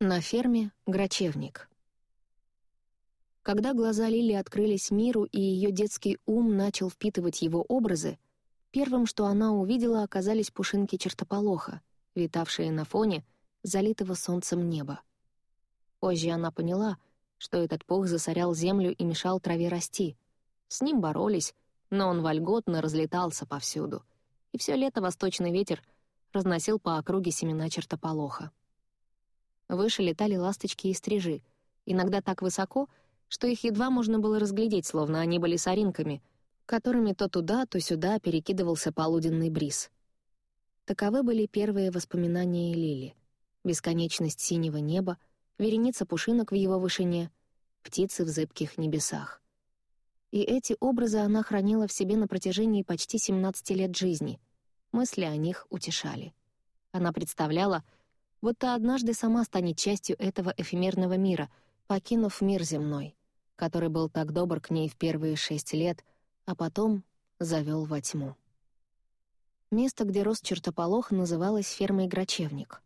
На ферме Грачевник. Когда глаза Лили открылись миру, и ее детский ум начал впитывать его образы, первым, что она увидела, оказались пушинки чертополоха, витавшие на фоне залитого солнцем неба. Позже она поняла, что этот пух засорял землю и мешал траве расти. С ним боролись, но он вольготно разлетался повсюду, и все лето восточный ветер разносил по округе семена чертополоха. Выше летали ласточки и стрижи, иногда так высоко, что их едва можно было разглядеть, словно они были соринками, которыми то туда, то сюда перекидывался полуденный бриз. Таковы были первые воспоминания Лили. Бесконечность синего неба, вереница пушинок в его вышине, птицы в зыбких небесах. И эти образы она хранила в себе на протяжении почти 17 лет жизни. Мысли о них утешали. Она представляла, будто однажды сама станет частью этого эфемерного мира, покинув мир земной, который был так добр к ней в первые шесть лет, а потом завел во тьму. Место, где рос чертополох, называлось фермой Грачевник.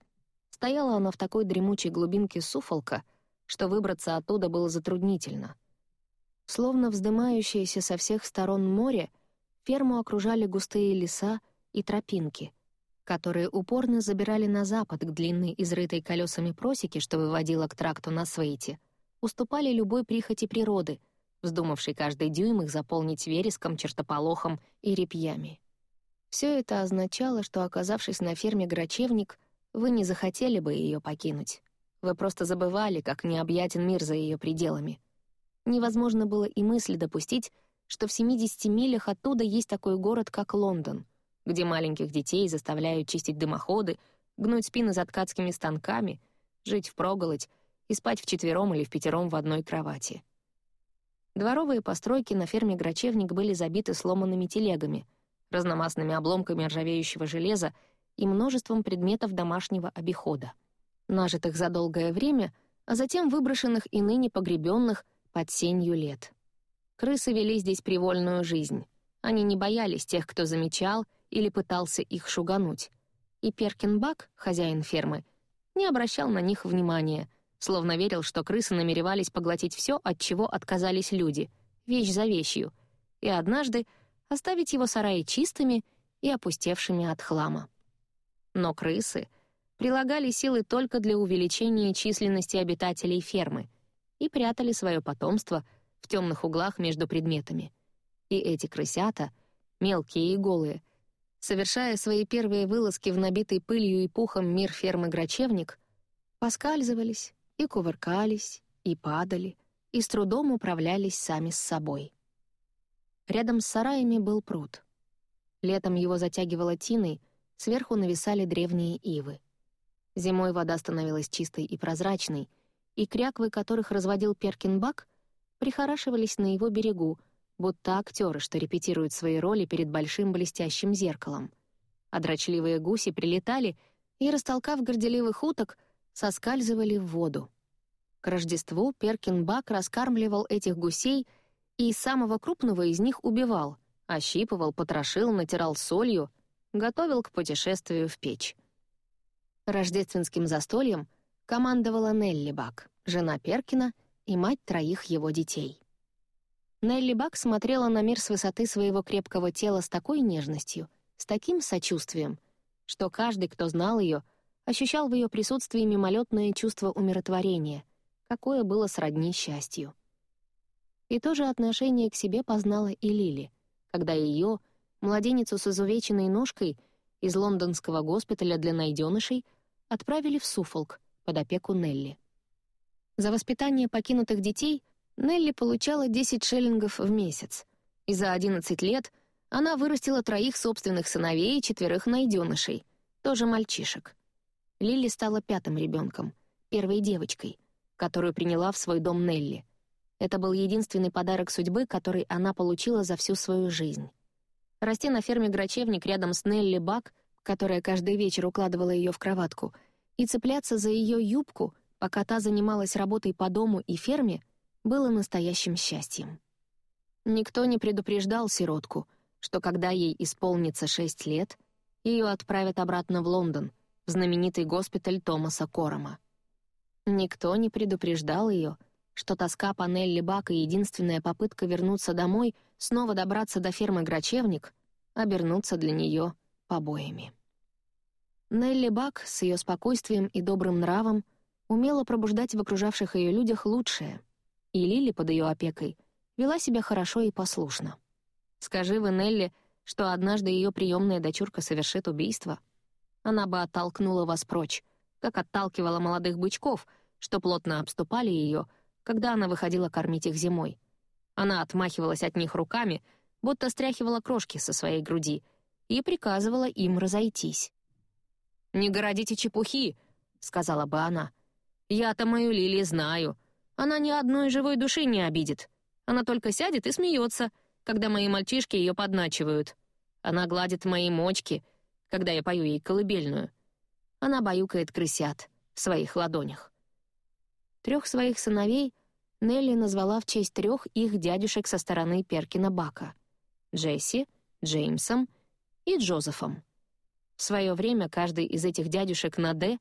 Стояла она в такой дремучей глубинке суфолка, что выбраться оттуда было затруднительно. Словно вздымающееся со всех сторон море, ферму окружали густые леса и тропинки — которые упорно забирали на запад к длинной изрытой колесами просеке, что выводила к тракту на Свейте, уступали любой прихоти природы, вздумавшей каждый дюйм их заполнить вереском, чертополохом и репьями. Все это означало, что, оказавшись на ферме Грачевник, вы не захотели бы ее покинуть. Вы просто забывали, как необъятен мир за ее пределами. Невозможно было и мысли допустить, что в 70 милях оттуда есть такой город, как Лондон — где маленьких детей заставляют чистить дымоходы, гнуть спины за ткацкими станками, жить впроголодь и спать вчетвером или в пятером в одной кровати. Дворовые постройки на ферме Грачевник были забиты сломанными телегами, разномастными обломками ржавеющего железа и множеством предметов домашнего обихода, нажитых за долгое время, а затем выброшенных и ныне погребенных под сенью лет. Крысы вели здесь привольную жизнь. Они не боялись тех, кто замечал — или пытался их шугануть. И Перкинбак, хозяин фермы, не обращал на них внимания, словно верил, что крысы намеревались поглотить все, от чего отказались люди, вещь за вещью, и однажды оставить его сараи чистыми и опустевшими от хлама. Но крысы прилагали силы только для увеличения численности обитателей фермы и прятали свое потомство в темных углах между предметами. И эти крысята, мелкие и голые, совершая свои первые вылазки в набитый пылью и пухом мир фермы Грачевник, поскальзывались и кувыркались, и падали, и с трудом управлялись сами с собой. Рядом с сараями был пруд. Летом его затягивало тиной, сверху нависали древние ивы. Зимой вода становилась чистой и прозрачной, и кряквы, которых разводил Перкинбак, прихорашивались на его берегу — будто актеры, что репетируют свои роли перед большим блестящим зеркалом. А дрочливые гуси прилетали и, растолкав горделивых уток, соскальзывали в воду. К Рождеству Перкинбак раскармливал этих гусей и самого крупного из них убивал, ощипывал, потрошил, натирал солью, готовил к путешествию в печь. Рождественским застольем командовала Нелли Бак, жена Перкина и мать троих его детей. Нелли Бак смотрела на мир с высоты своего крепкого тела с такой нежностью, с таким сочувствием, что каждый, кто знал ее, ощущал в ее присутствии мимолетное чувство умиротворения, какое было сродни счастью. И то же отношение к себе познала и Лили, когда ее, младеницу с изувеченной ножкой, из лондонского госпиталя для найденышей отправили в Суфолк под опеку Нелли. За воспитание покинутых детей Нелли получала 10 шиллингов в месяц, и за 11 лет она вырастила троих собственных сыновей и четверых найденышей, тоже мальчишек. Лили стала пятым ребенком, первой девочкой, которую приняла в свой дом Нелли. Это был единственный подарок судьбы, который она получила за всю свою жизнь. Расти на ферме Грачевник рядом с Нелли Бак, которая каждый вечер укладывала ее в кроватку, и цепляться за ее юбку, пока та занималась работой по дому и ферме — было настоящим счастьем. Никто не предупреждал сиротку, что когда ей исполнится шесть лет, ее отправят обратно в Лондон, в знаменитый госпиталь Томаса Корома. Никто не предупреждал ее, что тоска по Нелли Бак и единственная попытка вернуться домой, снова добраться до фермы Грачевник, обернуться для нее побоями. Нелли Бак с ее спокойствием и добрым нравом умела пробуждать в окружавших ее людях лучшее, и Лили под ее опекой вела себя хорошо и послушно. Скажи вы Нелли, что однажды ее приемная дочурка совершит убийство, она бы оттолкнула вас прочь, как отталкивала молодых бычков, что плотно обступали ее, когда она выходила кормить их зимой. Она отмахивалась от них руками, будто стряхивала крошки со своей груди, и приказывала им разойтись. «Не городите чепухи», — сказала бы она. «Я-то мою Лили знаю. Она ни одной живой души не обидит. Она только сядет и смеется, когда мои мальчишки ее подначивают. Она гладит мои мочки, когда я пою ей колыбельную. Она баюкает крысят в своих ладонях. Трех своих сыновей Нелли назвала в честь трех их дядюшек со стороны Перкина Бака — Джесси, Джеймсом и Джозефом. В свое время каждый из этих дядюшек на «Д»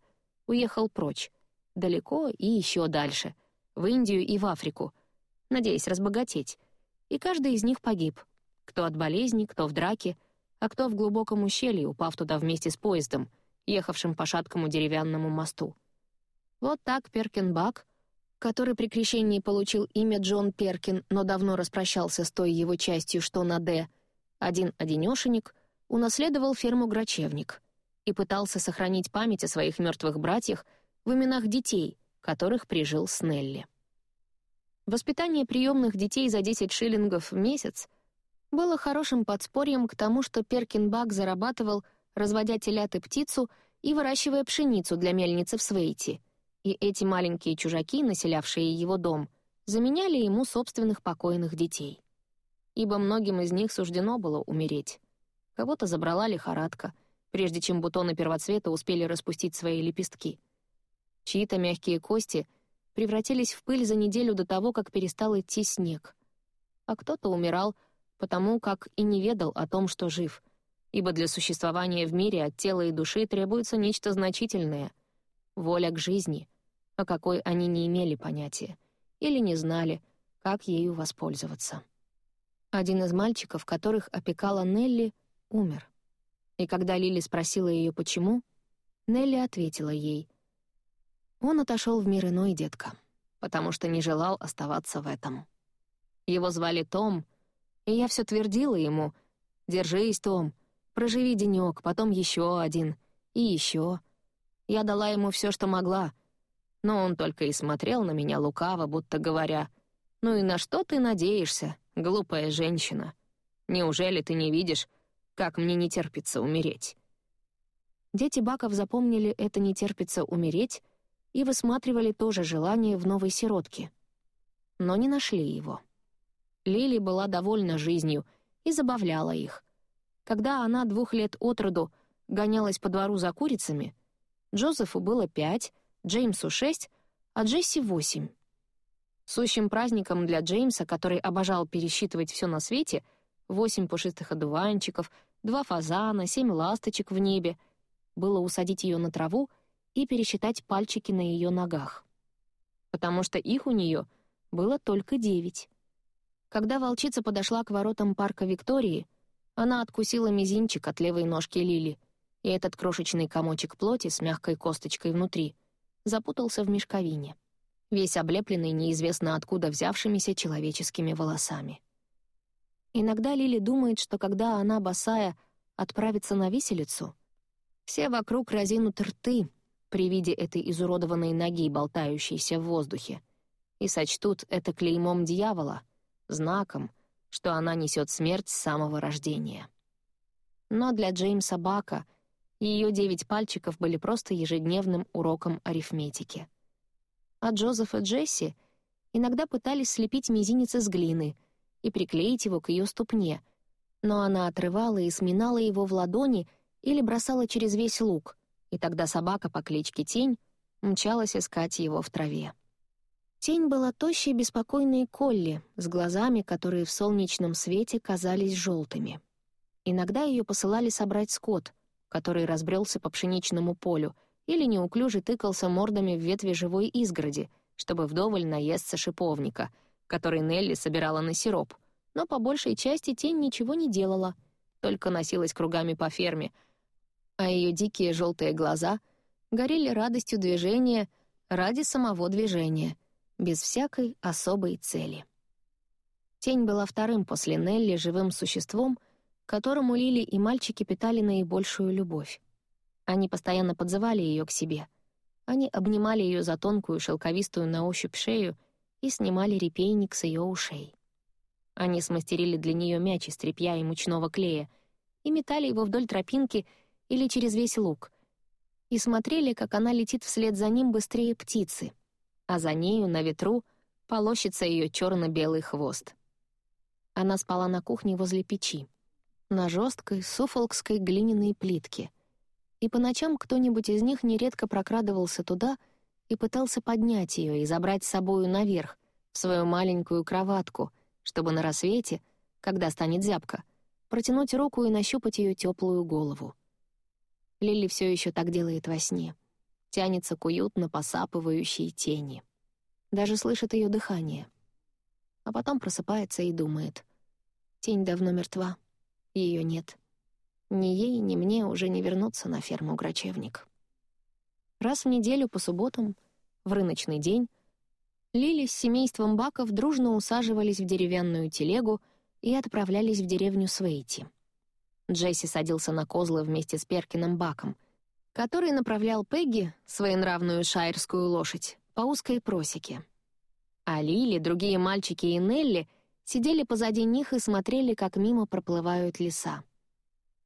уехал прочь, далеко и еще дальше, в Индию и в Африку, надеясь разбогатеть, и каждый из них погиб, кто от болезни, кто в драке, а кто в глубоком ущелье, упав туда вместе с поездом, ехавшим по шаткому деревянному мосту. Вот так Перкин Бак, который при крещении получил имя Джон Перкин, но давно распрощался с той его частью, что на «Д», один-одинешенек, унаследовал ферму Грачевник и пытался сохранить память о своих мертвых братьях в именах детей, которых прижил Снелли. Воспитание приемных детей за 10 шиллингов в месяц было хорошим подспорьем к тому, что Перкинбак зарабатывал, разводя телят и птицу и выращивая пшеницу для мельницы в Свейте. И эти маленькие чужаки, населявшие его дом, заменяли ему собственных покойных детей. Ибо многим из них суждено было умереть. Кого-то забрала лихорадка, прежде чем бутоны первоцвета успели распустить свои лепестки. Чьи-то мягкие кости превратились в пыль за неделю до того, как перестал идти снег. А кто-то умирал, потому как и не ведал о том, что жив, ибо для существования в мире от тела и души требуется нечто значительное — воля к жизни, о какой они не имели понятия или не знали, как ею воспользоваться. Один из мальчиков, которых опекала Нелли, умер. И когда Лили спросила ее, почему, Нелли ответила ей. Он отошел в мир иной, детка, потому что не желал оставаться в этом. Его звали Том, и я все твердила ему, «Держись, Том, проживи денек, потом еще один, и еще». Я дала ему все, что могла, но он только и смотрел на меня лукаво, будто говоря, «Ну и на что ты надеешься, глупая женщина? Неужели ты не видишь, как мне не терпится умереть. Дети Баков запомнили это «не терпится умереть» и высматривали тоже желание в новой сиротке. Но не нашли его. Лили была довольна жизнью и забавляла их. Когда она двух лет от роду гонялась по двору за курицами, Джозефу было пять, Джеймсу шесть, а Джесси восемь. Сущим праздником для Джеймса, который обожал пересчитывать все на свете, восемь пушистых одуванчиков — два фазана, семь ласточек в небе. Было усадить ее на траву и пересчитать пальчики на ее ногах. Потому что их у нее было только девять. Когда волчица подошла к воротам парка Виктории, она откусила мизинчик от левой ножки Лили, и этот крошечный комочек плоти с мягкой косточкой внутри запутался в мешковине, весь облепленный неизвестно откуда взявшимися человеческими волосами. Иногда Лили думает, что когда она, босая, отправится на виселицу, все вокруг разинут рты при виде этой изуродованной ноги, болтающейся в воздухе, и сочтут это клеймом дьявола, знаком, что она несет смерть с самого рождения. Но для Джеймса Бака ее девять пальчиков были просто ежедневным уроком арифметики. А Джозеф и Джесси иногда пытались слепить мизинец из глины — и приклеить его к ее ступне, но она отрывала и сминала его в ладони или бросала через весь луг, и тогда собака по кличке Тень мчалась искать его в траве. Тень была тощей беспокойной Колли, с глазами, которые в солнечном свете казались желтыми. Иногда ее посылали собрать скот, который разбрелся по пшеничному полю, или неуклюже тыкался мордами в ветви живой изгороди, чтобы вдоволь наесться шиповника, который Нелли собирала на сироп. Но по большей части тень ничего не делала, только носилась кругами по ферме, а ее дикие желтые глаза горели радостью движения ради самого движения, без всякой особой цели. Тень была вторым после Нелли живым существом, которому Лили и мальчики питали наибольшую любовь. Они постоянно подзывали ее к себе. Они обнимали ее за тонкую шелковистую на ощупь шею и снимали репейник с ее ушей. Они смастерили для нее мяч из тряпья и мучного клея и метали его вдоль тропинки или через весь луг, и смотрели, как она летит вслед за ним быстрее птицы, а за нею на ветру полощется ее черно-белый хвост. Она спала на кухне возле печи, на жесткой суфолкской глиняной плитке. И по ночам кто-нибудь из них нередко прокрадывался туда и пытался поднять ее и забрать с собою наверх, в свою маленькую кроватку, чтобы на рассвете, когда станет зябко, протянуть руку и нащупать ее теплую голову. Лили все еще так делает во сне. Тянется к уютно посапывающей тени. Даже слышит ее дыхание. А потом просыпается и думает. Тень давно мертва. Ее нет. Ни ей, ни мне уже не вернуться на ферму Грачевник. Раз в неделю по субботам, в рыночный день, Лили с семейством Баков дружно усаживались в деревянную телегу и отправлялись в деревню Свейти. Джесси садился на козлы вместе с Перкином Баком, который направлял Пегги, своенравную шайрскую лошадь, по узкой просеке. А Лили, другие мальчики и Нелли — сидели позади них и смотрели, как мимо проплывают леса.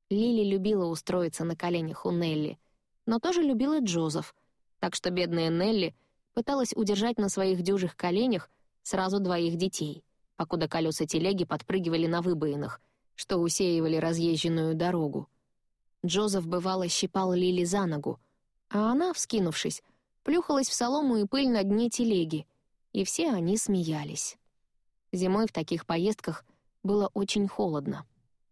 Лили любила устроиться на коленях у Нелли, но тоже любила Джозеф, так что бедная Нелли пыталась удержать на своих дюжих коленях сразу двоих детей, покуда колеса телеги подпрыгивали на выбоинах, что усеивали разъезженную дорогу. Джозеф бывало щипал Лили за ногу, а она, вскинувшись, плюхалась в солому и пыль на дне телеги, и все они смеялись. Зимой в таких поездках было очень холодно.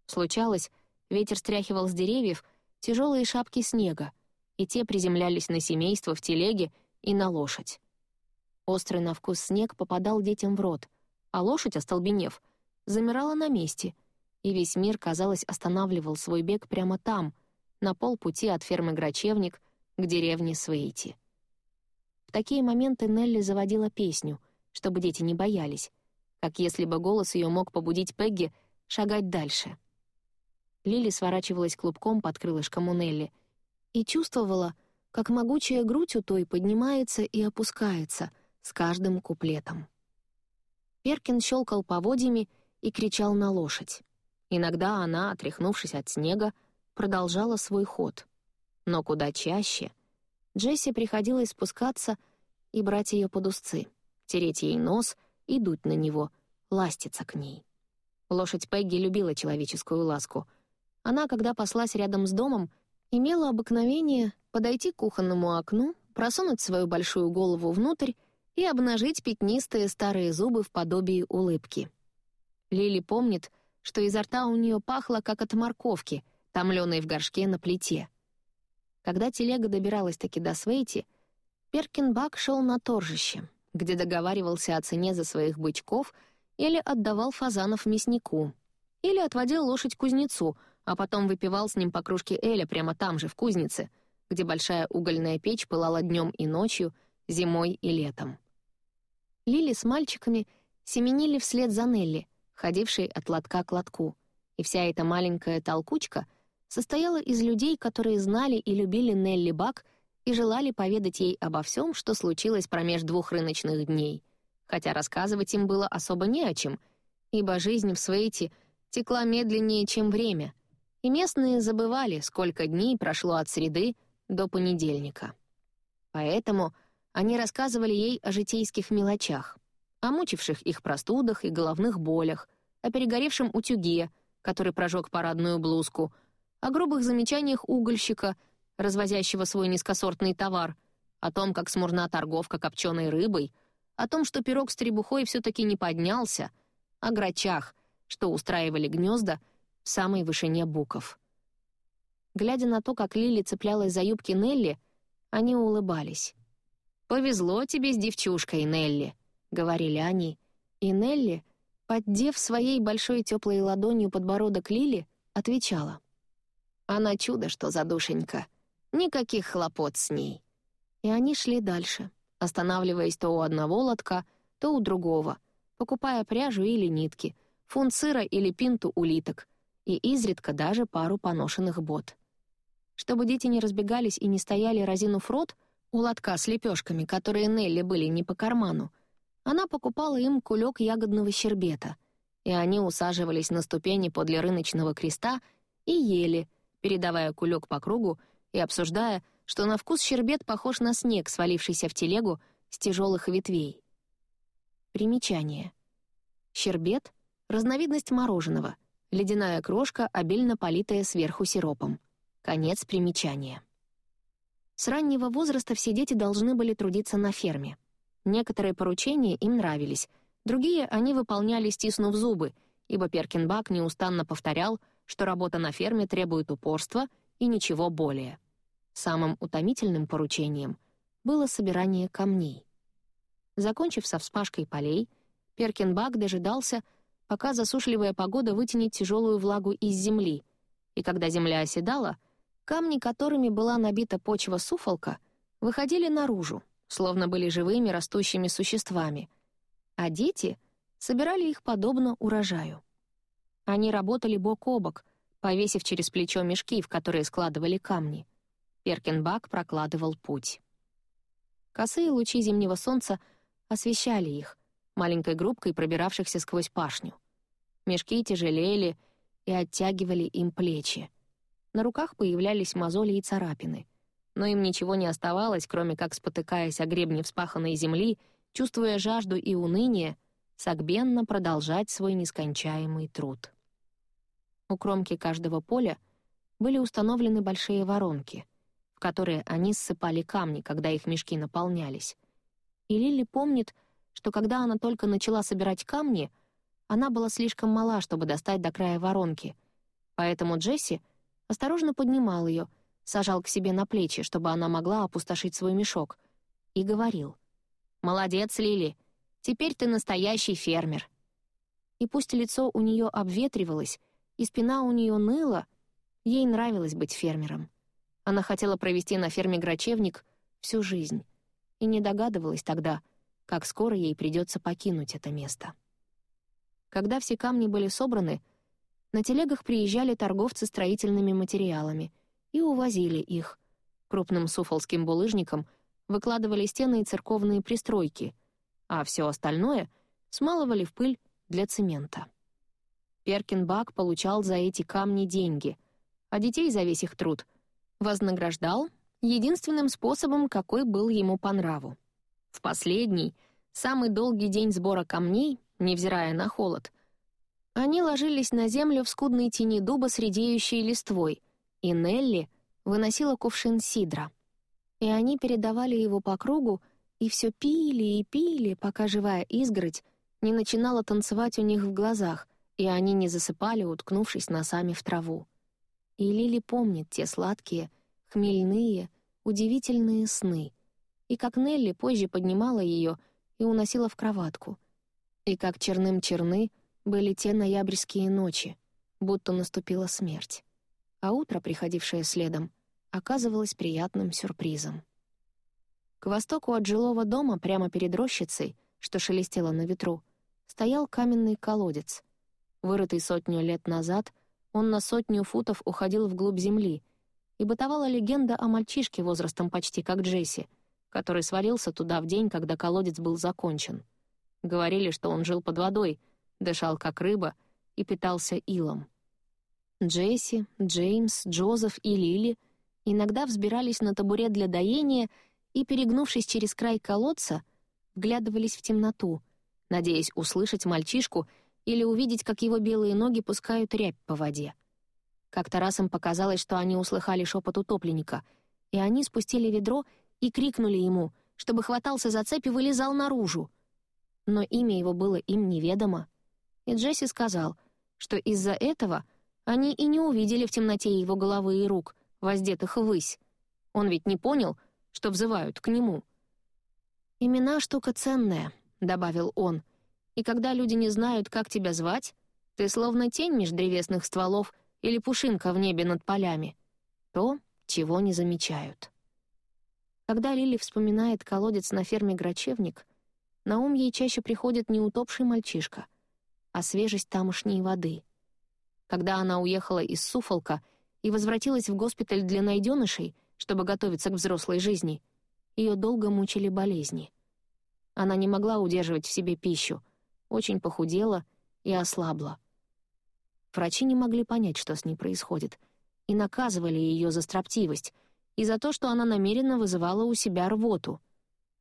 Случалось, ветер стряхивал с деревьев тяжелые шапки снега, и те приземлялись на семейство в телеге и на лошадь. Острый на вкус снег попадал детям в рот, а лошадь, остолбенев, замирала на месте, и весь мир, казалось, останавливал свой бег прямо там, на полпути от фермы Грачевник к деревне Свейти. В такие моменты Нелли заводила песню, чтобы дети не боялись, как если бы голос ее мог побудить Пегги шагать дальше. Лили сворачивалась клубком под крылышком у Нелли и чувствовала, как могучая грудь у той поднимается и опускается с каждым куплетом. Перкин щелкал поводьями и кричал на лошадь. Иногда она, отряхнувшись от снега, продолжала свой ход. Но куда чаще Джесси приходилось спускаться и брать ее под узцы, тереть ей нос — и дуть на него, ластиться к ней. Лошадь Пегги любила человеческую ласку. Она, когда паслась рядом с домом, имела обыкновение подойти к кухонному окну, просунуть свою большую голову внутрь и обнажить пятнистые старые зубы в подобии улыбки. Лили помнит, что изо рта у нее пахло, как от морковки, томленой в горшке на плите. Когда телега добиралась таки до Свейти, Перкинбак шел на торжище — где договаривался о цене за своих бычков или отдавал фазанов мяснику, или отводил лошадь кузнецу, а потом выпивал с ним по кружке Эля прямо там же, в кузнице, где большая угольная печь пылала днем и ночью, зимой и летом. Лили с мальчиками семенили вслед за Нелли, ходившей от лотка к лотку, и вся эта маленькая толкучка состояла из людей, которые знали и любили Нелли Бак и желали поведать ей обо всем, что случилось промеж двух рыночных дней, хотя рассказывать им было особо не о чем, ибо жизнь в Свейте текла медленнее, чем время, и местные забывали, сколько дней прошло от среды до понедельника. Поэтому они рассказывали ей о житейских мелочах, о мучивших их простудах и головных болях, о перегоревшем утюге, который прожег парадную блузку, о грубых замечаниях угольщика — развозящего свой низкосортный товар, о том, как смурна торговка копченой рыбой, о том, что пирог с требухой все-таки не поднялся, о грачах, что устраивали гнезда в самой вышине буков. Глядя на то, как Лили цеплялась за юбки Нелли, Они улыбались. «Повезло тебе с девчушкой, Нелли», — говорили они. И Нелли, поддев своей большой теплой ладонью подбородок Лили, отвечала. «Она чудо, что задушенька. Никаких хлопот с ней». И они шли дальше, останавливаясь то у одного лотка, то у другого, покупая пряжу или нитки, фунт сыра или пинту улиток, и изредка даже пару поношенных бот. Чтобы дети не разбегались и не стояли разинув рот у лотка с лепешками, которые Нелли были не по карману, она покупала им кулек ягодного щербета, и они усаживались на ступени подле рыночного креста и ели, передавая кулек по кругу и обсуждая, что на вкус щербет похож на снег, свалившийся в телегу с тяжелых ветвей. Примечание. Щербет — разновидность мороженого, ледяная крошка, обильно политая сверху сиропом. Конец примечания. С раннего возраста все дети должны были трудиться на ферме. Некоторые поручения им нравились, другие они выполняли, стиснув зубы, ибо Перкинбак неустанно повторял, что работа на ферме требует упорства и ничего более. Самым утомительным поручением было собирание камней. Закончив со вспашкой полей, Перкинбак дожидался, пока засушливая погода вытянет тяжелую влагу из земли, и когда земля оседала — Камни, которыми была набита почва суфолка, выходили наружу, словно были живыми растущими существами, а дети собирали их подобно урожаю. Они работали бок о бок, повесив через плечо мешки, в которые складывали камни. Перкинбак прокладывал путь. Косые лучи зимнего солнца освещали их, маленькой группкой пробиравшихся сквозь пашню. Мешки тяжелели и оттягивали им плечи. На руках появлялись мозоли и царапины. Но им ничего не оставалось, кроме как, спотыкаясь о гребне вспаханной земли, чувствуя жажду и уныние, согбенно продолжать свой нескончаемый труд. У кромки каждого поля были установлены большие воронки, в которые они ссыпали камни, когда их мешки наполнялись. И Лили помнит, что когда она только начала собирать камни, она была слишком мала, чтобы достать до края воронки, поэтому Джесси осторожно поднимал ее, сажал к себе на плечи, чтобы она могла опустошить свой мешок, и говорил. «Молодец, Лили, теперь ты настоящий фермер». И пусть лицо у нее обветривалось, и спина у нее ныла, ей нравилось быть фермером. Она хотела провести на ферме Грачевник всю жизнь и не догадывалась тогда, как скоро ей придется покинуть это место. Когда все камни были собраны, на телегах приезжали торговцы строительными материалами и увозили их. Крупным суфолским булыжником выкладывали стены и церковные пристройки, а все остальное смалывали в пыль для цемента. Перкинбак получал за эти камни деньги, а детей за весь их труд вознаграждал единственным способом, какой был ему по нраву. В последний, самый долгий день сбора камней, невзирая на холод — они ложились на землю в скудной тени дуба с редеющей листвой, и Нелли выносила кувшин сидра. И они передавали его по кругу, и все пили и пили, пока живая изгородь не начинала танцевать у них в глазах, и они не засыпали, уткнувшись носами в траву. И Лили помнит те сладкие, хмельные, удивительные сны, и как Нелли позже поднимала ее и уносила в кроватку, и как черным черны — были те ноябрьские ночи, будто наступила смерть, а утро, приходившее следом, оказывалось приятным сюрпризом. К востоку от жилого дома, прямо перед рощицей, что шелестело на ветру, стоял каменный колодец. Вырытый сотню лет назад, он на сотню футов уходил вглубь земли, и бытовала легенда о мальчишке возрастом почти как Джесси, который свалился туда в день, когда колодец был закончен. Говорили, что он жил под водой — дышал как рыба и питался илом. Джесси, Джеймс, Джозеф и Лили иногда взбирались на табурет для доения и, перегнувшись через край колодца, вглядывались в темноту, надеясь услышать мальчишку или увидеть, как его белые ноги пускают рябь по воде. Как-то раз им показалось, что они услыхали шепот утопленника, и они спустили ведро и крикнули ему, чтобы хватался за цепь и вылезал наружу. Но имя его было им неведомо и Джесси сказал, что из-за этого они и не увидели в темноте его головы и рук, воздетых ввысь. Он ведь не понял, что взывают к нему. «Имена — штука ценная», — добавил он, «и когда люди не знают, как тебя звать, ты словно тень меж древесных стволов или пушинка в небе над полями. То, чего не замечают». Когда Лили вспоминает колодец на ферме Грачевник, на ум ей чаще приходит не утопший мальчишка, а свежесть тамошней воды. Когда она уехала из Суфолка и возвратилась в госпиталь для найденышей, чтобы готовиться к взрослой жизни, ее долго мучили болезни. Она не могла удерживать в себе пищу, очень похудела и ослабла. Врачи не могли понять, что с ней происходит, и наказывали ее за строптивость и за то, что она намеренно вызывала у себя рвоту.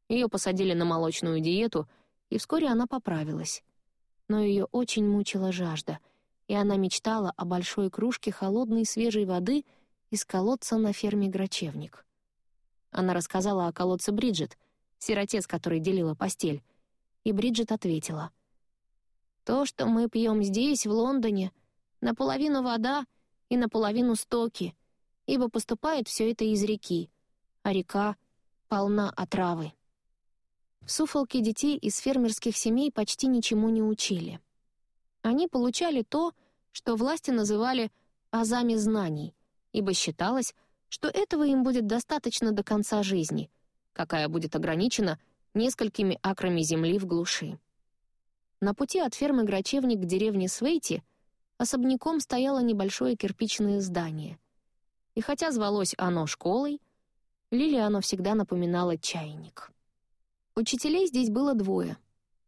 Ее посадили на молочную диету, и вскоре она поправилась. Но ее очень мучила жажда, и она мечтала о большой кружке холодной свежей воды из колодца на ферме Грачевник. Она рассказала о колодце Бриджит, сироте, с которой делила постель, и Бриджит ответила. «То, что мы пьем здесь, в Лондоне, наполовину вода и наполовину стоки, ибо поступает все это из реки, а река полна отравы». В Суфолке детей из фермерских семей почти ничему не учили. Они получали то, что власти называли «азами знаний», ибо считалось, что этого им будет достаточно до конца жизни, какая будет ограничена несколькими акрами земли в глуши. На пути от фермы Грачевник к деревне Свейти особняком стояло небольшое кирпичное здание. И хотя звалось оно школой, Лили оно всегда напоминало чайник. Учителей здесь было двое.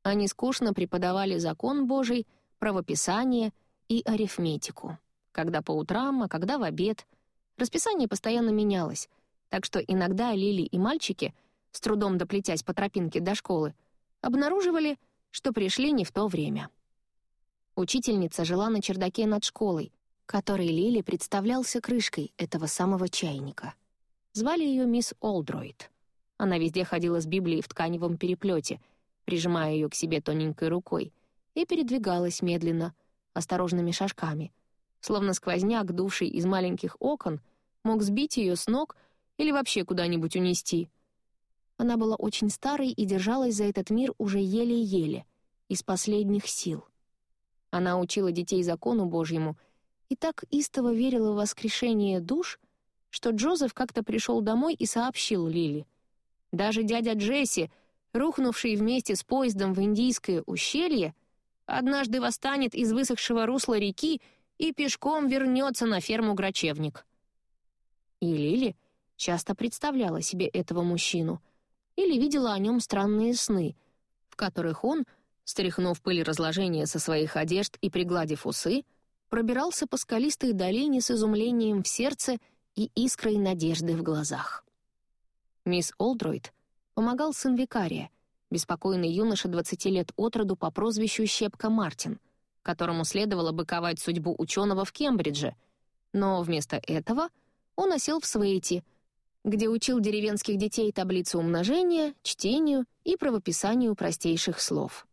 Они скучно преподавали закон Божий, правописание и арифметику. Когда по утрам, а когда в обед. Расписание постоянно менялось, так что иногда Лили и мальчики, с трудом доплетясь по тропинке до школы, обнаруживали, что пришли не в то время. Учительница жила на чердаке над школой, который Лили представлялся крышкой этого самого чайника. Звали ее мисс Олдройд. Она везде ходила с Библией в тканевом переплете, прижимая ее к себе тоненькой рукой, и передвигалась медленно, осторожными шажками, словно сквозняк, дувший из маленьких окон, мог сбить ее с ног или вообще куда-нибудь унести. Она была очень старой и держалась за этот мир уже еле-еле, из последних сил. Она учила детей закону Божьему и так истово верила в воскрешение душ, что Джозеф как-то пришел домой и сообщил Лили. Даже дядя Джесси, рухнувший вместе с поездом в Индийское ущелье, однажды восстанет из высохшего русла реки и пешком вернется на ферму Грачевник. И Лили часто представляла себе этого мужчину или видела о нем странные сны, в которых он, стряхнув пыль разложения со своих одежд и пригладив усы, пробирался по скалистой долине с изумлением в сердце и искрой надежды в глазах. Мисс Олдройд помогал сын викария, беспокойный юноша 20 лет от роду по прозвищу Щепка Мартин, которому следовало быковать судьбу ученого в Кембридже, но вместо этого он осел в Свейте, где учил деревенских детей таблицу умножения, чтению и правописанию простейших слов.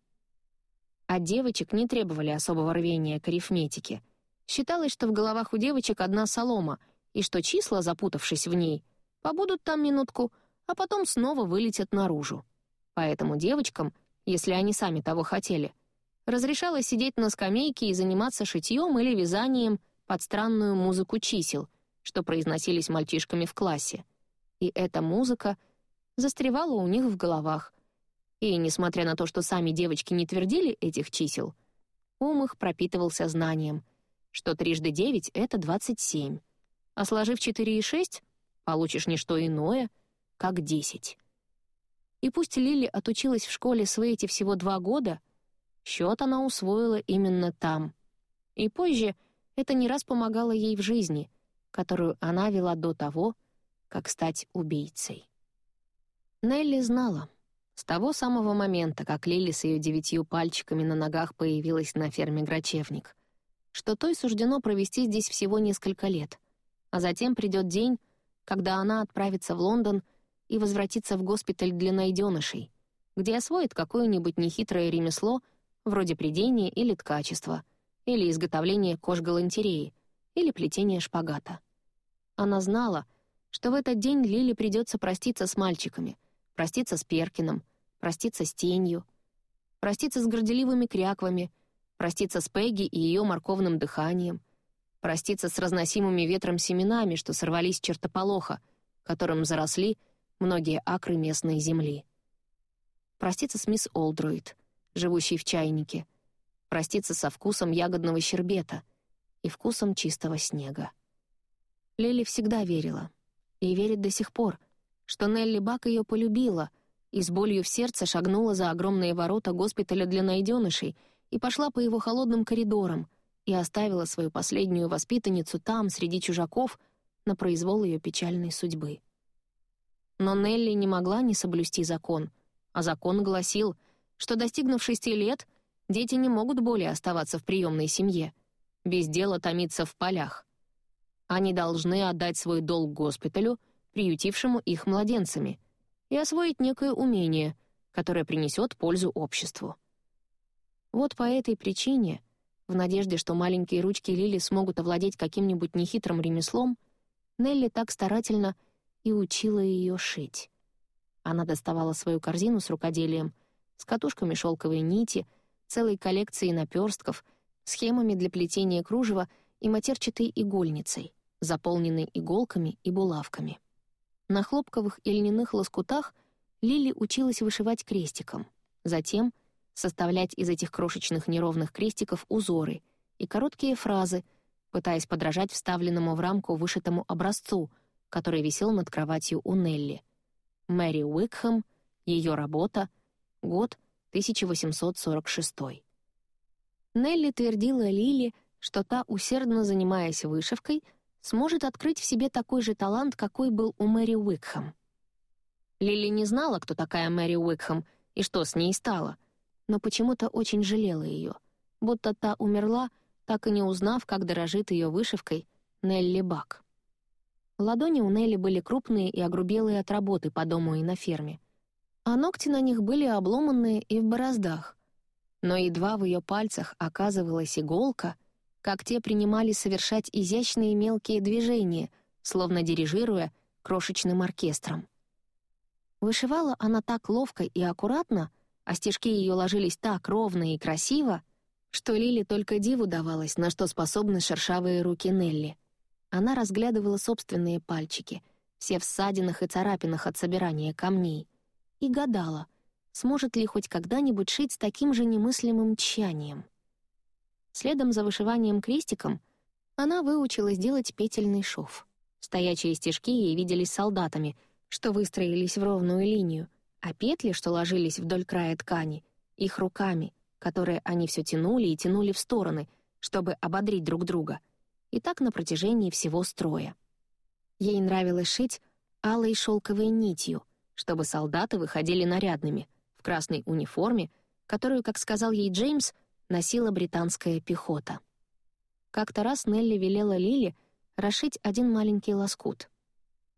От девочек не требовали особого рвения к арифметике. Считалось, что в головах у девочек одна солома, и что числа, запутавшись в ней, побудут там минутку, а потом снова вылетят наружу. Поэтому девочкам, если они сами того хотели, разрешалось сидеть на скамейке и заниматься шитьем или вязанием под странную музыку чисел, что произносились мальчишками в классе. И эта музыка застревала у них в головах. И, несмотря на то, что сами девочки не твердили этих чисел, ум их пропитывался знанием, что трижды девять — это двадцать семь, а сложив четыре и шесть получишь не что иное, как десять. И пусть Лили отучилась в школе Свейти всего два года, счет она усвоила именно там. И позже это не раз помогало ей в жизни, которую она вела до того, как стать убийцей. Нелли знала, с того самого момента, как Лили с ее девятью пальчиками на ногах появилась на ферме Грачевник, что той суждено провести здесь всего несколько лет, а затем придет день, когда она отправится в Лондон и возвратится в госпиталь для найденышей, где освоит какое-нибудь нехитрое ремесло, вроде придения или ткачества, или изготовления кож-галантереи, или плетения шпагата. Она знала, что в этот день Лили придется проститься с мальчиками, проститься с Перкином, проститься с тенью, проститься с горделивыми кряквами, проститься с Пегги и ее морковным дыханием, проститься с разносимыми ветром семенами, что сорвались чертополоха, которым заросли многие акры местной земли. Проститься с мисс Олдруид, живущей в чайнике, проститься со вкусом ягодного щербета и вкусом чистого снега. Лили всегда верила, и верит до сих пор, что Нелли Бак ее полюбила и с болью в сердце шагнула за огромные ворота госпиталя для найденышей и пошла по его холодным коридорам и оставила свою последнюю воспитанницу там, среди чужаков, на произвол ее печальной судьбы. Но Нелли не могла не соблюсти закон, а закон гласил, что, достигнув шести лет, дети не могут более оставаться в приемной семье, без дела томиться в полях. Они должны отдать свой долг госпиталю, приютившему их младенцами, и освоить некое умение, которое принесет пользу обществу. Вот по этой причине, в надежде, что маленькие ручки Лили смогут овладеть каким-нибудь нехитрым ремеслом, Нелли так старательно и учила ее шить. Она доставала свою корзину с рукоделием, с катушками шелковой нити, целой коллекцией наперстков, схемами для плетения кружева и матерчатой игольницей заполненный иголками и булавками. На хлопковых и льняных лоскутах Лили училась вышивать крестиком, затем составлять из этих крошечных неровных крестиков узоры и короткие фразы, пытаясь подражать вставленному в рамку вышитому образцу, который висел над кроватью у Нелли. Мэри Уикхэм, ее работа, год 1846. Нелли твердила Лили, что та, усердно занимаясь вышивкой, сможет открыть в себе такой же талант, какой был у Мэри Уикхэм. Лили не знала, кто такая Мэри Уикхэм и что с ней стало, но почему-то очень жалела ее, будто та умерла, так и не узнав, как дорожит ее вышивкой Нелли Бак. Ладони у Нелли были крупные и огрубелые от работы по дому и на ферме, а ногти на них были обломанные и в бороздах. Но едва в ее пальцах оказывалась иголка — как те принимали совершать изящные мелкие движения, словно дирижируя крошечным оркестром. Вышивала она так ловко и аккуратно, а стежки ее ложились так ровно и красиво, что Лили только диву давалась, на что способны шершавые руки Нелли. Она разглядывала собственные пальчики, все в ссадинах и царапинах от собирания камней, и гадала, сможет ли хоть когда-нибудь шить с таким же немыслимым тщанием. Следом за вышиванием крестиком она выучилась делать петельный шов. Стоячие стежки ей виделись солдатами, что выстроились в ровную линию, а петли, что ложились вдоль края ткани, их руками, которые они все тянули и тянули в стороны, чтобы ободрить друг друга. И так на протяжении всего строя. Ей нравилось шить алой шелковой нитью, чтобы солдаты выходили нарядными, в красной униформе, которую, как сказал ей Джеймс, носила британская пехота. Как-то раз Нелли велела Лили расшить один маленький лоскут.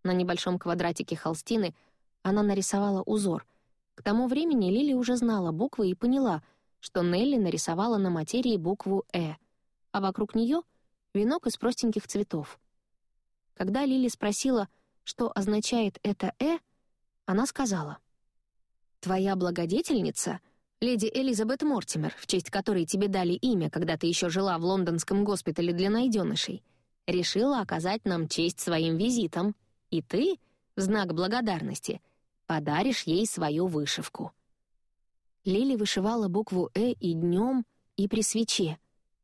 На небольшом квадратике холстины она нарисовала узор. К тому времени Лили уже знала буквы и поняла, что Нелли нарисовала на материи букву «Э», а вокруг нее — венок из простеньких цветов. Когда Лили спросила, что означает это «Э», она сказала, «Твоя благодетельница — леди Элизабет Мортимер, в честь которой тебе дали имя, когда ты еще жила в лондонском госпитале для найденышей, решила оказать нам честь своим визитом, и ты, в знак благодарности, подаришь ей свою вышивку». Лили вышивала букву «Э» и днем, и при свече.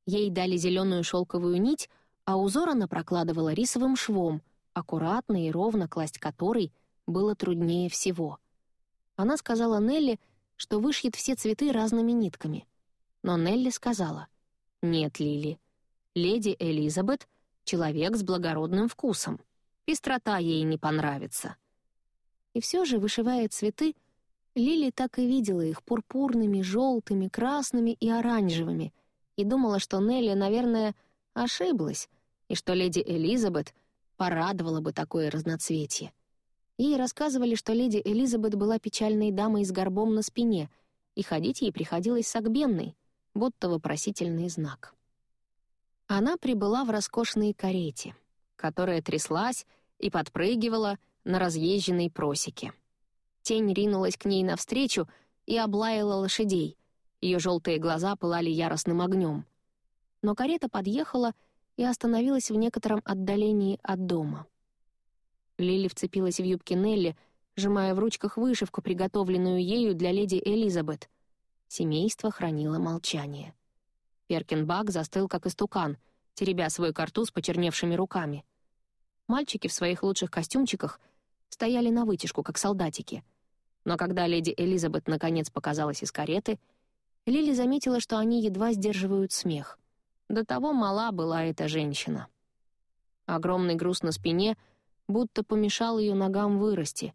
Ей дали зеленую шелковую нить, а узор она прокладывала рисовым швом, аккуратно и ровно класть который было труднее всего. Она сказала Нелли, что вышьет все цветы разными нитками. Но Нелли сказала, «Нет, Лили, леди Элизабет — человек с благородным вкусом. Пестрота ей не понравится». И все же, вышивая цветы, Лили так и видела их пурпурными, желтыми, красными и оранжевыми, и думала, что Нелли, наверное, ошиблась, и что леди Элизабет порадовала бы такое разноцветие. Ей рассказывали, что леди Элизабет была печальной дамой с горбом на спине, и ходить ей приходилось сагбенной, будто вопросительный знак. Она прибыла в роскошной карете, которая тряслась и подпрыгивала на разъезженной просеке. Тень ринулась к ней навстречу и облаяла лошадей. Ее желтые глаза пылали яростным огнем. Но карета подъехала и остановилась в некотором отдалении от дома. Лили вцепилась в юбки Нелли, сжимая в ручках вышивку, приготовленную ею для леди Элизабет. Семейство хранило молчание. Перкинбак застыл, как истукан, теребя свой картуз почерневшими руками. Мальчики в своих лучших костюмчиках стояли на вытяжку, как солдатики. Но когда леди Элизабет наконец показалась из кареты, Лили заметила, что они едва сдерживают смех. До того мала была эта женщина. Огромный груз на спине будто помешал ее ногам вырасти,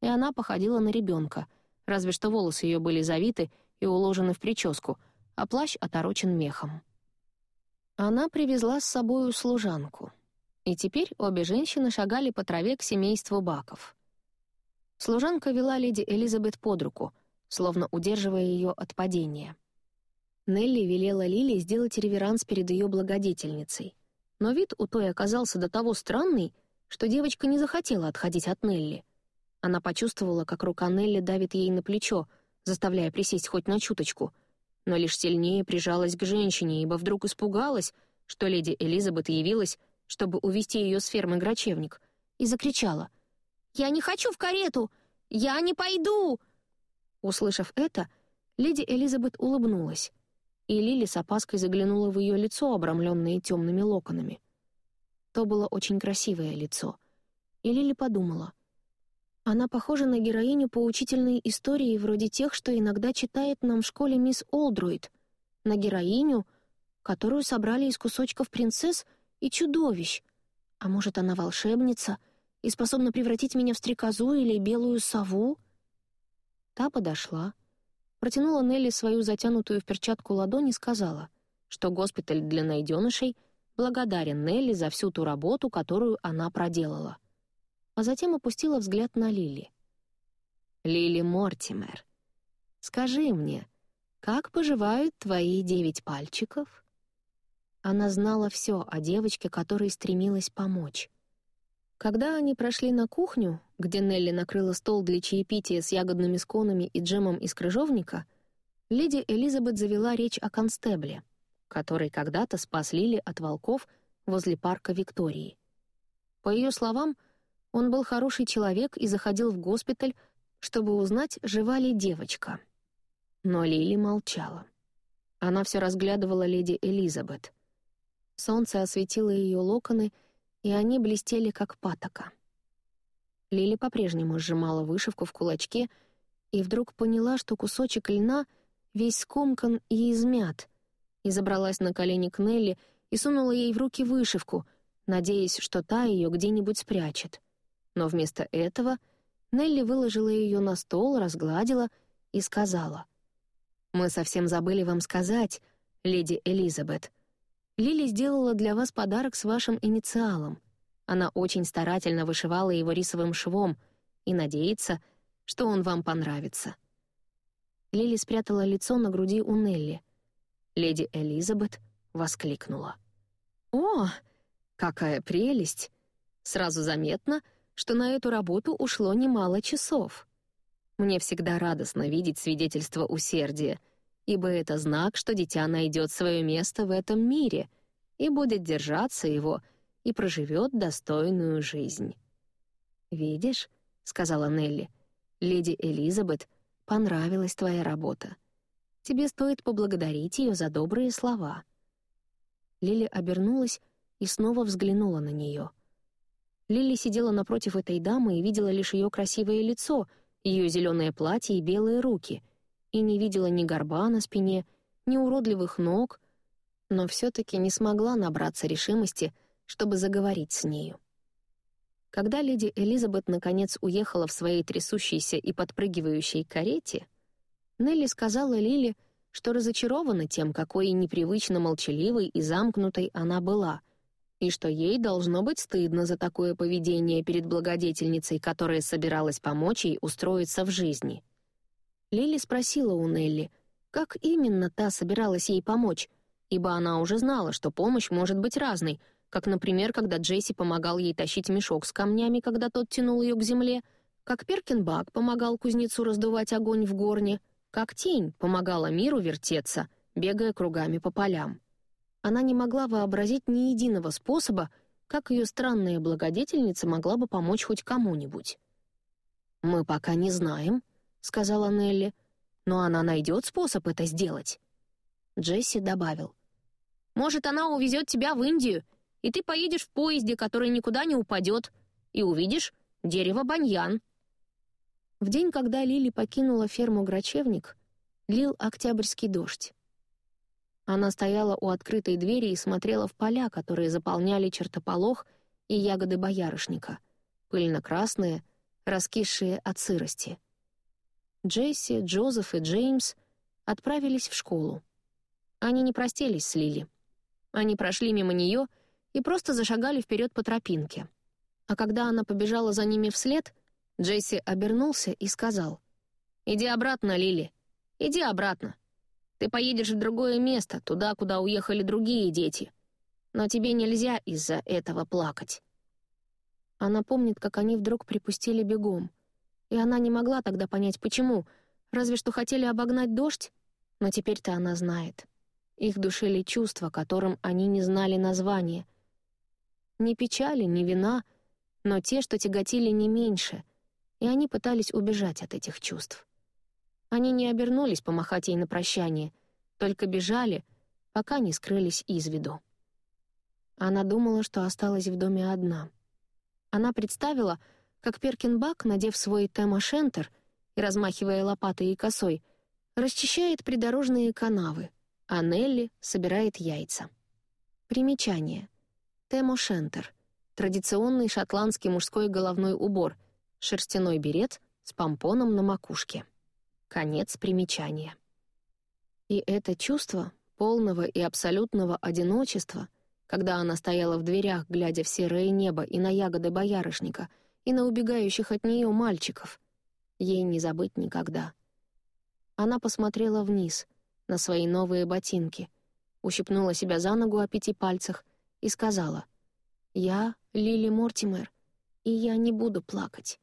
и она походила на ребенка, разве что волосы ее были завиты и уложены в прическу, а плащ оторочен мехом. Она привезла с собою служанку, и теперь обе женщины шагали по траве к семейству Баков. Служанка вела леди Элизабет под руку, словно удерживая ее от падения. Нелли велела Лили сделать реверанс перед ее благодетельницей, но вид у той оказался до того странный, что девочка не захотела отходить от Нелли. Она почувствовала, как рука Нелли давит ей на плечо, заставляя присесть хоть на чуточку — но лишь сильнее прижалась к женщине, ибо вдруг испугалась, что леди Элизабет явилась, чтобы увести ее с фермы Грачевник, и закричала. «Я не хочу в карету! Я не пойду!» Услышав это, леди Элизабет улыбнулась, и Лили с опаской заглянула в ее лицо, обрамленное темными локонами. То было очень красивое лицо, и Лили подумала — она похожа на героиню поучительной истории вроде тех, что иногда читает нам в школе мисс Олдруид, на героиню, которую собрали из кусочков принцесс и чудовищ. А может, она волшебница и способна превратить меня в стрекозу или белую сову? Та подошла, протянула Нелли свою затянутую в перчатку ладонь и сказала, что госпиталь для найденышей благодарен Нелли за всю ту работу, которую она проделала а затем опустила взгляд на Лили. «Лили Мортимер, скажи мне, как поживают твои девять пальчиков?» Она знала все о девочке, которой стремилась помочь. Когда они прошли на кухню, где Нелли накрыла стол для чаепития с ягодными сконами и джемом из крыжовника, леди Элизабет завела речь о констебле, который когда-то спас Лили от волков возле парка Виктории. По ее словам, он был хороший человек и заходил в госпиталь, чтобы узнать, жива ли девочка. Но Лили молчала. Она все разглядывала леди Элизабет. Солнце осветило ее локоны, и они блестели, как патока. Лили по-прежнему сжимала вышивку в кулачке и вдруг поняла, что кусочек льна весь скомкан и измят, и забралась на колени к Нелли и сунула ей в руки вышивку, надеясь, что та ее где-нибудь спрячет но вместо этого Нелли выложила ее на стол, разгладила и сказала. «Мы совсем забыли вам сказать, леди Элизабет. Лили сделала для вас подарок с вашим инициалом. Она очень старательно вышивала его рисовым швом и надеется, что он вам понравится». Лили спрятала лицо на груди у Нелли. Леди Элизабет воскликнула. «О, какая прелесть! Сразу заметно — что на эту работу ушло немало часов. Мне всегда радостно видеть свидетельство усердия, ибо это знак, что дитя найдет свое место в этом мире и будет держаться его и проживет достойную жизнь. «Видишь», — сказала Нелли, — «леди Элизабет, понравилась твоя работа. Тебе стоит поблагодарить ее за добрые слова». Лили обернулась и снова взглянула на нее — Лили сидела напротив этой дамы и видела лишь ее красивое лицо, ее зеленое платье и белые руки, и не видела ни горба на спине, ни уродливых ног, но все-таки не смогла набраться решимости, чтобы заговорить с нею. Когда леди Элизабет наконец уехала в своей трясущейся и подпрыгивающей карете, Нелли сказала Лили, что разочарована тем, какой непривычно молчаливой и замкнутой она была — и что ей должно быть стыдно за такое поведение перед благодетельницей, которая собиралась помочь ей устроиться в жизни. Лили спросила у Нелли, как именно та собиралась ей помочь, ибо она уже знала, что помощь может быть разной, как, например, когда Джесси помогал ей тащить мешок с камнями, когда тот тянул ее к земле, как Перкинбак помогал кузнецу раздувать огонь в горне, как тень помогала миру вертеться, бегая кругами по полям. Она не могла вообразить ни единого способа, как ее странная благодетельница могла бы помочь хоть кому-нибудь. «Мы пока не знаем», — сказала Нелли, «но она найдет способ это сделать». Джесси добавил. «Может, она увезет тебя в Индию, и ты поедешь в поезде, который никуда не упадет, и увидишь дерево баньян». В день, когда Лили покинула ферму Грачевник, лил октябрьский дождь. Она стояла у открытой двери и смотрела в поля, которые заполняли чертополох и ягоды боярышника, пыльно-красные, раскисшие от сырости. Джесси, Джозеф и Джеймс отправились в школу. Они не простились с Лили. Они прошли мимо нее и просто зашагали вперед по тропинке. А когда она побежала за ними вслед, Джесси обернулся и сказал, «Иди обратно, Лили, иди обратно. Ты поедешь в другое место, туда, куда уехали другие дети. Но тебе нельзя из-за этого плакать». Она помнит, как они вдруг припустили бегом. И она не могла тогда понять, почему. Разве что хотели обогнать дождь? Но теперь-то она знает. Их душили чувства, которым они не знали названия. Ни печали, ни вина, но те, что тяготили не меньше, и они пытались убежать от этих чувств. Они не обернулись помахать ей на прощание, только бежали, пока не скрылись из виду. Она думала, что осталась в доме одна. Она представила, как Перкинбак, надев свой тема-шентер и размахивая лопатой и косой, расчищает придорожные канавы, а Нелли собирает яйца. Примечание. Темо-шентер — традиционный шотландский мужской головной убор, шерстяной берет с помпоном на макушке. Конец примечания. И это чувство полного и абсолютного одиночества, когда она стояла в дверях, глядя в серое небо и на ягоды боярышника, и на убегающих от нее мальчиков, ей не забыть никогда. Она посмотрела вниз — на свои новые ботинки, ущипнула себя за ногу о пяти пальцах и сказала «Я Лили Мортимер, и я не буду плакать».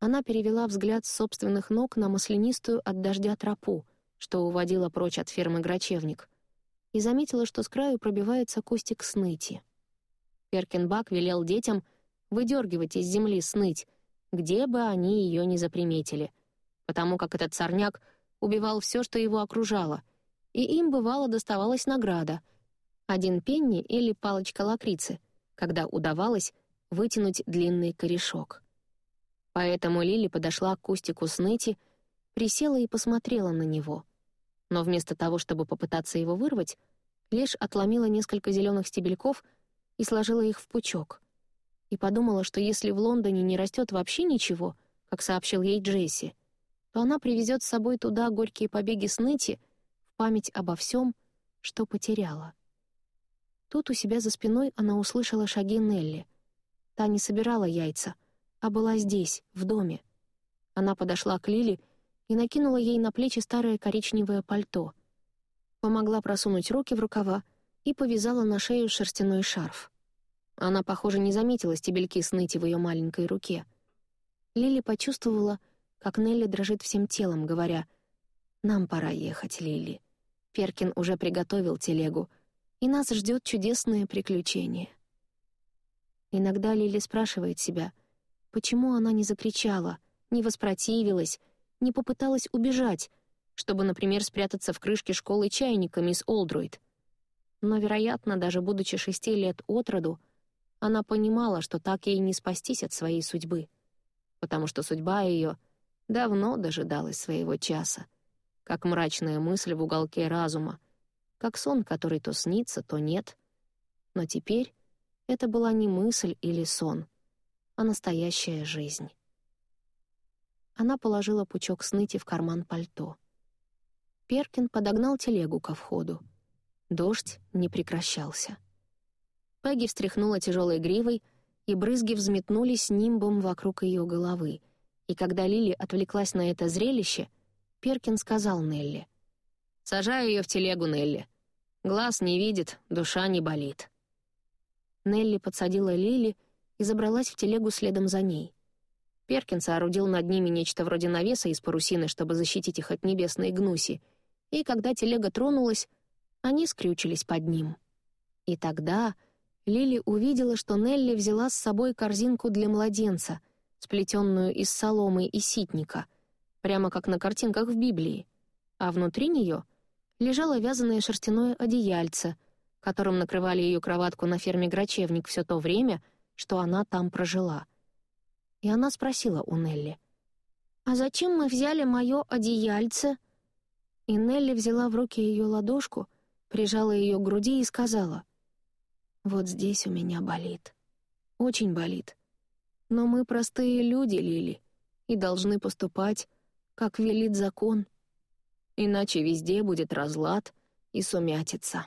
Она перевела взгляд с собственных ног на маслянистую от дождя тропу, что уводила прочь от фермы Грачевник, и заметила, что с краю пробивается кустик сныти. Перкинбак велел детям выдергивать из земли сныть, где бы они ее не заприметили, потому как этот сорняк — убивал все, что его окружало, и им, бывало, доставалась награда — один пенни или палочка лакрицы, когда удавалось вытянуть длинный корешок. Поэтому Лили подошла к кустику сныти, присела и посмотрела на него. Но вместо того, чтобы попытаться его вырвать, лишь отломила несколько зеленых стебельков и сложила их в пучок. И подумала, что если в Лондоне не растет вообще ничего, как сообщил ей Джесси, то она привезет с собой туда горькие побеги сныти в память обо всем, что потеряла. Тут у себя за спиной она услышала шаги Нелли. Та не собирала яйца, а была здесь, в доме. Она подошла к Лили и накинула ей на плечи старое коричневое пальто. Помогла просунуть руки в рукава и повязала на шею шерстяной шарф. Она, похоже, не заметила стебельки сныти в ее маленькой руке. Лили почувствовала, как Нелли дрожит всем телом, говоря «Нам пора ехать, Лили. Перкин уже приготовил телегу, и нас ждет чудесное приключение». Иногда Лили спрашивает себя, почему она не закричала, не воспротивилась, не попыталась убежать, чтобы, например, спрятаться в крышке школы чайника мисс Олдруид. Но, вероятно, даже будучи шести лет от роду, она понимала, что так ей не спастись от своей судьбы, потому что судьба ее — давно дожидалась своего часа, как мрачная мысль в уголке разума, как сон, который то снится, то нет. Но теперь это была не мысль или сон, а настоящая жизнь. Она положила пучок сныти в карман пальто. Перкин подогнал телегу ко входу. Дождь не прекращался. Пегги встряхнула тяжелой гривой, и брызги взметнулись нимбом вокруг ее головы, и когда Лили отвлеклась на это зрелище, Перкин сказал Нелли. «Сажай ее в телегу, Нелли. Глаз не видит, душа не болит». Нелли подсадила Лили и забралась в телегу следом за ней. Перкин соорудил над ними нечто вроде навеса из парусины, чтобы защитить их от небесной гнуси, и когда телега тронулась, они скрючились под ним. И тогда Лили увидела, что Нелли взяла с собой корзинку для младенца, сплетенную из соломы и ситника, прямо как на картинках в Библии, а внутри нее лежало вязаное шерстяное одеяльце, которым накрывали ее кроватку на ферме Грачевник все то время, что она там прожила. И она спросила у Нелли, «А зачем мы взяли мое одеяльце?» И Нелли взяла в руки ее ладошку, прижала ее к груди и сказала, «Вот здесь у меня болит. Очень болит. Но мы простые люди, Лили, и должны поступать, как велит закон. Иначе везде будет разлад и сумятица».